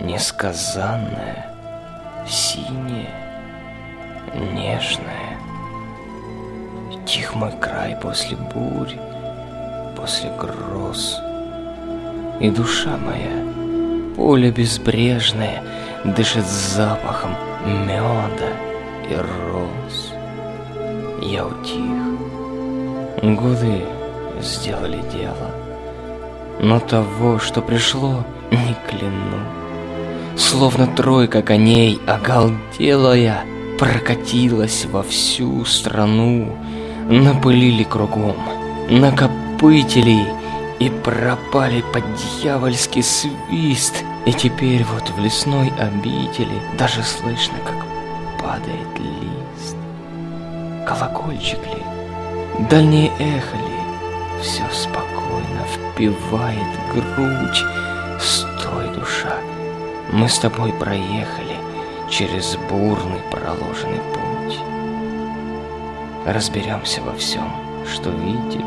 несказанное, синее, нежное. Тих мой край после бурь, после гроз. И душа моя, поле безбрежное, дышит запахом меда и роз. Я утих. Годы сделали дело, но того, что пришло, не кляну. Словно тройка коней, оголделая, прокатилась во всю страну, напылили кругом, накопытили и пропали под дьявольский свист. И теперь вот в лесной обители даже слышно, как падает лист. Колокольчик ли, дальнее эхо ли, все спокойно впивает грудь. Стой, душа, мы с тобой проехали через бурный проложенный путь. Разберемся во всем, что видели,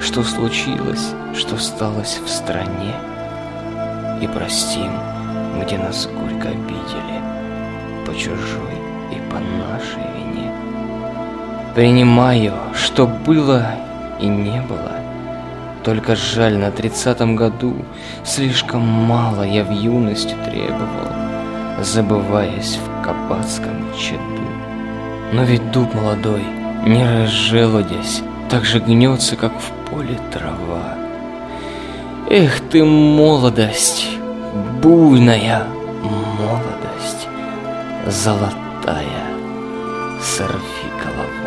что случилось, что сталось в стране, и простим, где нас горько обидели, по чужой и по нашей вине. Принимаю, что было и не было, только жаль, на тридцатом году слишком мало я в юности требовал, забываясь в кабацком чаду. Но ведь дуб молодой, не разжелудясь, так же гнется, как в поле трава. Эх ты, молодость, буйная молодость, золотая, сорви голова.